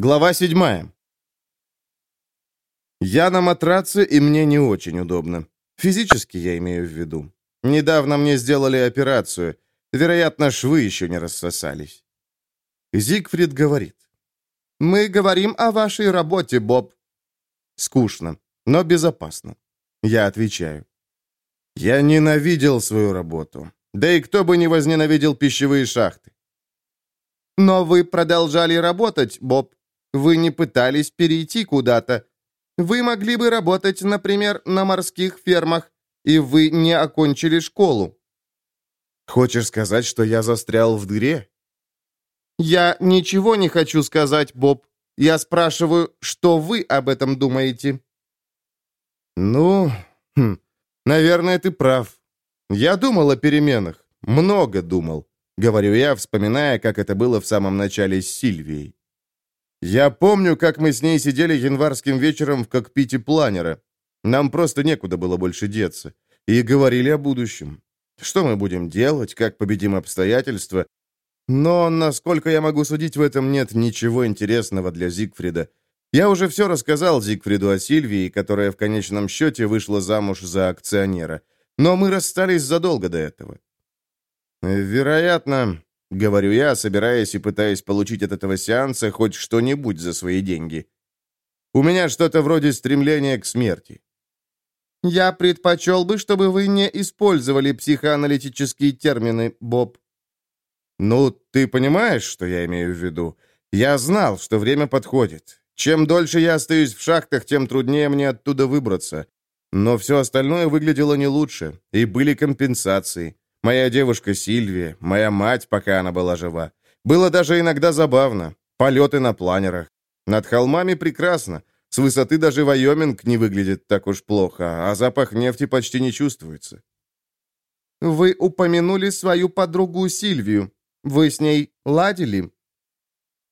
Глава 7. Я на матраце, и мне не очень удобно. Физически я имею в виду. Недавно мне сделали операцию. Вероятно, швы еще не рассосались. Зигфрид говорит. «Мы говорим о вашей работе, Боб». Скучно, но безопасно. Я отвечаю. Я ненавидел свою работу. Да и кто бы не возненавидел пищевые шахты. Но вы продолжали работать, Боб. Вы не пытались перейти куда-то. Вы могли бы работать, например, на морских фермах, и вы не окончили школу. Хочешь сказать, что я застрял в дыре? Я ничего не хочу сказать, Боб. Я спрашиваю, что вы об этом думаете? Ну, хм, наверное, ты прав. Я думал о переменах. Много думал. Говорю я, вспоминая, как это было в самом начале с Сильвией. Я помню, как мы с ней сидели январским вечером в кокпите планера. Нам просто некуда было больше деться. И говорили о будущем. Что мы будем делать, как победим обстоятельства. Но, насколько я могу судить, в этом нет ничего интересного для Зигфрида. Я уже все рассказал Зигфриду о Сильвии, которая в конечном счете вышла замуж за акционера. Но мы расстались задолго до этого. Вероятно, — говорю я, собираясь и пытаясь получить от этого сеанса хоть что-нибудь за свои деньги. «У меня что-то вроде стремления к смерти». «Я предпочел бы, чтобы вы не использовали психоаналитические термины, Боб». «Ну, ты понимаешь, что я имею в виду? Я знал, что время подходит. Чем дольше я остаюсь в шахтах, тем труднее мне оттуда выбраться. Но все остальное выглядело не лучше, и были компенсации. Моя девушка Сильвия, моя мать, пока она была жива. Было даже иногда забавно. Полеты на планерах. Над холмами прекрасно. С высоты даже Вайоминг не выглядит так уж плохо, а запах нефти почти не чувствуется. «Вы упомянули свою подругу Сильвию. Вы с ней ладили?»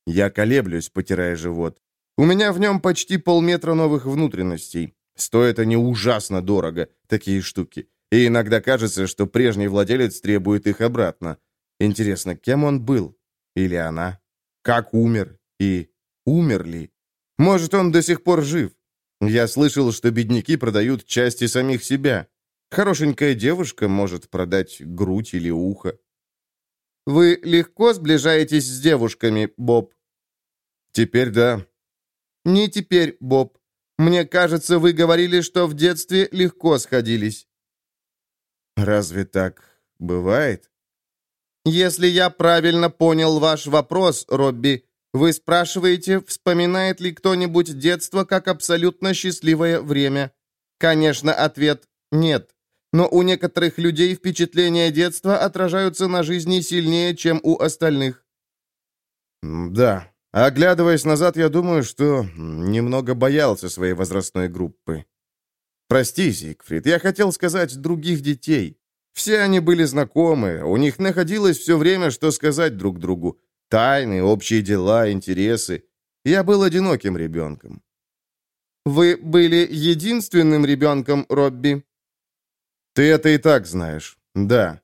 Я колеблюсь, потирая живот. У меня в нем почти полметра новых внутренностей. Стоят они ужасно дорого, такие штуки. И иногда кажется, что прежний владелец требует их обратно. Интересно, кем он был? Или она? Как умер? И умер ли? Может, он до сих пор жив? Я слышал, что бедняки продают части самих себя. Хорошенькая девушка может продать грудь или ухо. Вы легко сближаетесь с девушками, Боб? Теперь да. Не теперь, Боб. Мне кажется, вы говорили, что в детстве легко сходились. Разве так бывает? Если я правильно понял ваш вопрос, Робби, вы спрашиваете, вспоминает ли кто-нибудь детство как абсолютно счастливое время? Конечно, ответ «нет». Но у некоторых людей впечатления детства отражаются на жизни сильнее, чем у остальных. Да. Оглядываясь назад, я думаю, что немного боялся своей возрастной группы. «Прости, Зигфрид, я хотел сказать других детей. Все они были знакомы, у них находилось все время, что сказать друг другу. Тайны, общие дела, интересы. Я был одиноким ребенком». «Вы были единственным ребенком, Робби?» «Ты это и так знаешь. Да.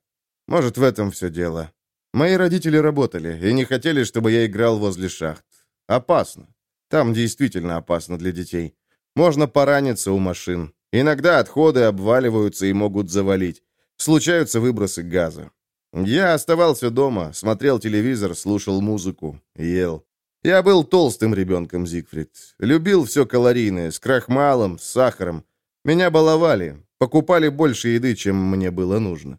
Может, в этом все дело. Мои родители работали и не хотели, чтобы я играл возле шахт. Опасно. Там действительно опасно для детей. Можно пораниться у машин. Иногда отходы обваливаются и могут завалить. Случаются выбросы газа. Я оставался дома, смотрел телевизор, слушал музыку, ел. Я был толстым ребенком, Зигфрид. Любил все калорийное, с крахмалом, с сахаром. Меня баловали, покупали больше еды, чем мне было нужно.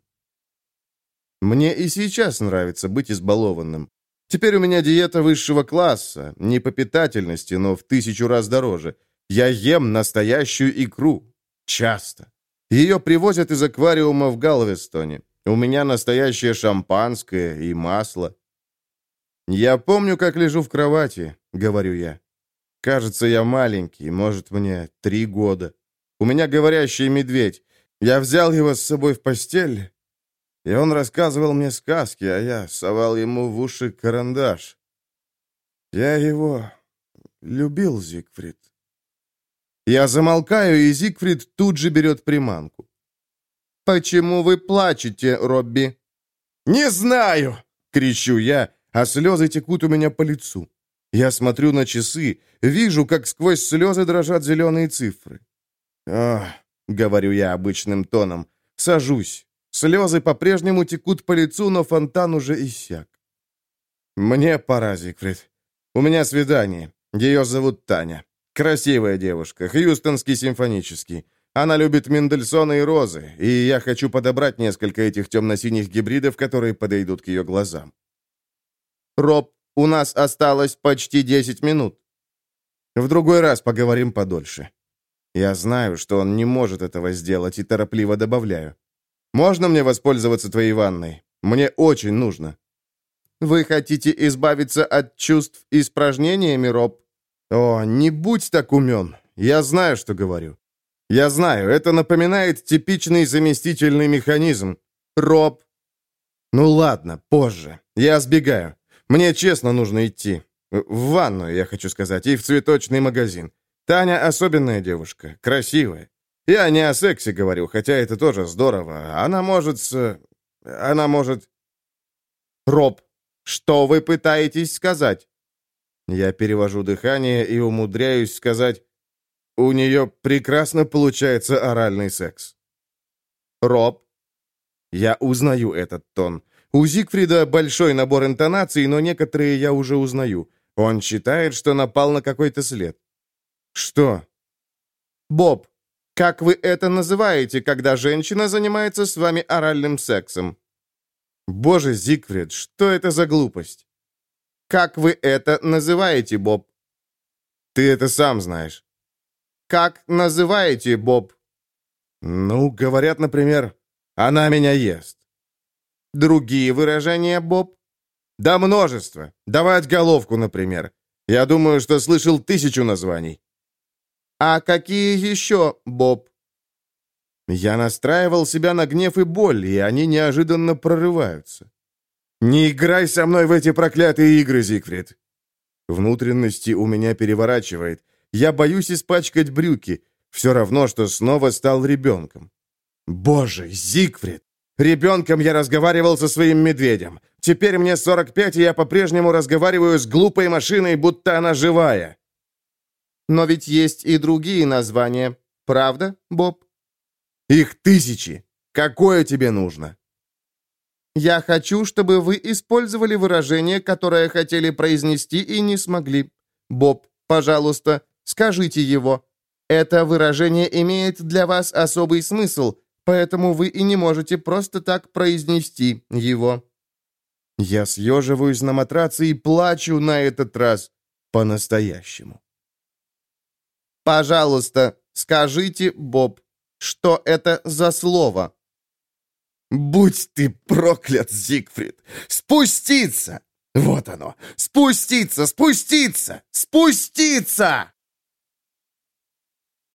Мне и сейчас нравится быть избалованным. Теперь у меня диета высшего класса, не по питательности, но в тысячу раз дороже. Я ем настоящую икру, Часто. Ее привозят из аквариума в Галвестоне. У меня настоящее шампанское и масло. Я помню, как лежу в кровати, говорю я. Кажется, я маленький, может, мне три года. У меня говорящий медведь. Я взял его с собой в постель, и он рассказывал мне сказки, а я совал ему в уши карандаш. Я его любил, Зигфрид. Я замолкаю, и Зигфрид тут же берет приманку. «Почему вы плачете, Робби?» «Не знаю!» — кричу я, а слезы текут у меня по лицу. Я смотрю на часы, вижу, как сквозь слезы дрожат зеленые цифры. «Ах», — говорю я обычным тоном, — сажусь. Слезы по-прежнему текут по лицу, но фонтан уже иссяк. «Мне пора, Зигфрид. У меня свидание. Ее зовут Таня. Красивая девушка, Хьюстонский симфонический. Она любит Мендельсона и розы, и я хочу подобрать несколько этих темно-синих гибридов, которые подойдут к ее глазам. Роб, у нас осталось почти 10 минут. В другой раз поговорим подольше. Я знаю, что он не может этого сделать, и торопливо добавляю. Можно мне воспользоваться твоей ванной? Мне очень нужно. Вы хотите избавиться от чувств испражнениями, Роб? О, не будь так умен. Я знаю, что говорю. Я знаю, это напоминает типичный заместительный механизм. Роб. Ну ладно, позже. Я сбегаю. Мне честно нужно идти. В ванную, я хочу сказать, и в цветочный магазин. Таня особенная девушка, красивая. Я не о сексе говорю, хотя это тоже здорово. Она может. Она может... Роб, что вы пытаетесь сказать? Я перевожу дыхание и умудряюсь сказать... У нее прекрасно получается оральный секс. Роб. Я узнаю этот тон. У Зигфрида большой набор интонаций, но некоторые я уже узнаю. Он считает, что напал на какой-то след. Что? Боб, как вы это называете, когда женщина занимается с вами оральным сексом? Боже, Зигфрид, что это за глупость? Как вы это называете, Боб? Ты это сам знаешь. Как называете, Боб? Ну, говорят, например, она меня ест. Другие выражения, Боб? Да множество. Давать головку, например. Я думаю, что слышал тысячу названий. А какие еще, Боб? Я настраивал себя на гнев и боль, и они неожиданно прорываются. «Не играй со мной в эти проклятые игры, Зигфрид!» Внутренности у меня переворачивает. Я боюсь испачкать брюки. Все равно, что снова стал ребенком. Боже, Зигфрид! Ребенком я разговаривал со своим медведем. Теперь мне 45, и я по-прежнему разговариваю с глупой машиной, будто она живая. Но ведь есть и другие названия. Правда, Боб? Их тысячи. Какое тебе нужно? Я хочу, чтобы вы использовали выражение, которое хотели произнести и не смогли. Боб, пожалуйста, скажите его. Это выражение имеет для вас особый смысл, поэтому вы и не можете просто так произнести его. Я съеживаюсь на матраце и плачу на этот раз по-настоящему. Пожалуйста, скажите, Боб, что это за слово? Будь ты проклят, Зигфрид! Спуститься! Вот оно! Спуститься! Спуститься! Спуститься!